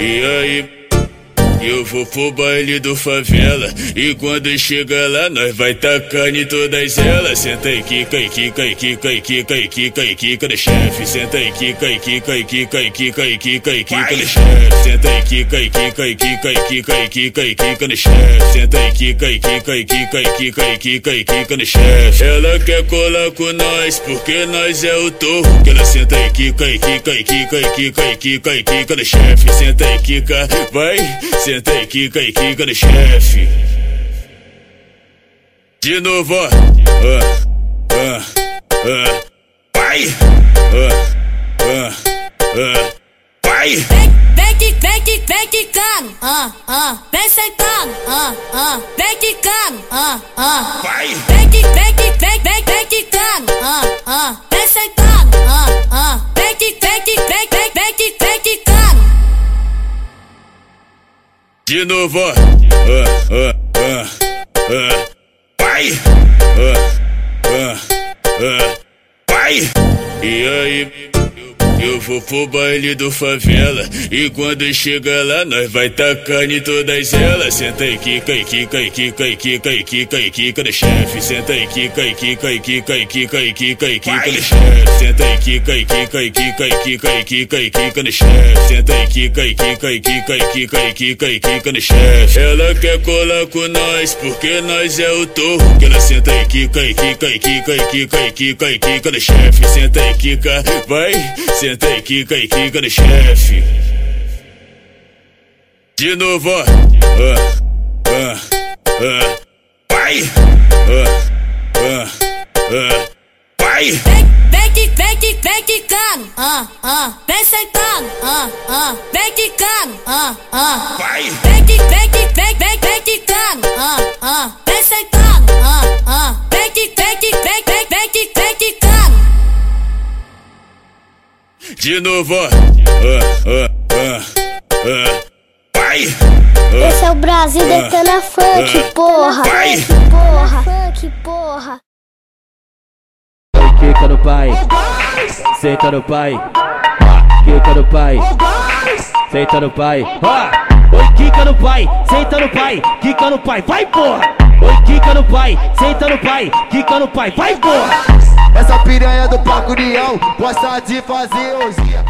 耶伊。Eu vou pro baile do favela E quando chega lá nós vai tacar em todas elas Senta aí, quica e quica e quica e quica e quica e quica no chefe Senta aí, quica e quica e quica e quica e quica e quica no chefe Senta aí, quica e quica e quica e quica e quica e quica no chefe Senta aí, quica e quica e quica e quica e quica e quica no chefe Ela quer colar com nós porque nós é o torro Que ela senta aí, quica e quica e quica e quica e quica e quica no chefe Senta aí, quica, vai Senta aí, quica e quica no chefe. De novo, ó. Ah, ah, ah. Vai! Ah, ah, ah. Vai! Vem que, vem que, vem quicando, ah, ah, vem sentando, ah, ah, vem quicando, ah, ah. Vai! Vem que, vem que, vem, vem, vem quicando, ah, ah, De novo, ah. Vai! E aí? Eu vou pro baile do favela E quando chega lá nós vai tacar em todas elas Senta aí, quica e quica e quica e quica e quica e quica no chefe Senta aí, quica e quica e quica e quica e quica e quica no chefe Senta aí, quica e quica e quica e quica e quica e quica no chefe Senta aí, quica e quica e quica e quica e quica e quica no chefe Ela quer colar com nós porque nós é o torro Que ela senta aí, quica e quica e quica e quica e quica e quica no chefe Senta aí, quica, vai, senta aí, quica e quica no chefe. De novo. Ah, ah, ah. Vai! Ah, ah, ah. Vai! Vem, vem que, vem que, vem quicando, ah, ah, vem sentando, ah, ah, vem quicando, ah, ah. Vai! Vem que, vem que, vem, vem, vem quicando, ah, ah, vem sentando, ah, ah, vem que, vem que, vem, vem, vem que, vem quicando. De novo. Ah, ah, ah, ah. Vai! Ah, Esse é o Brasil detona funk, ah. porra. Vai. Funk, porra. Funk, porra. Quica no pai, senta no pai, quica no pai, senta no pai, oi quica no pai, senta no pai, quica no pai, vai porra! Oi quica no pai, senta no pai, quica no pai, vai porra! A piranha do Pacurião gosta de fazer os guia.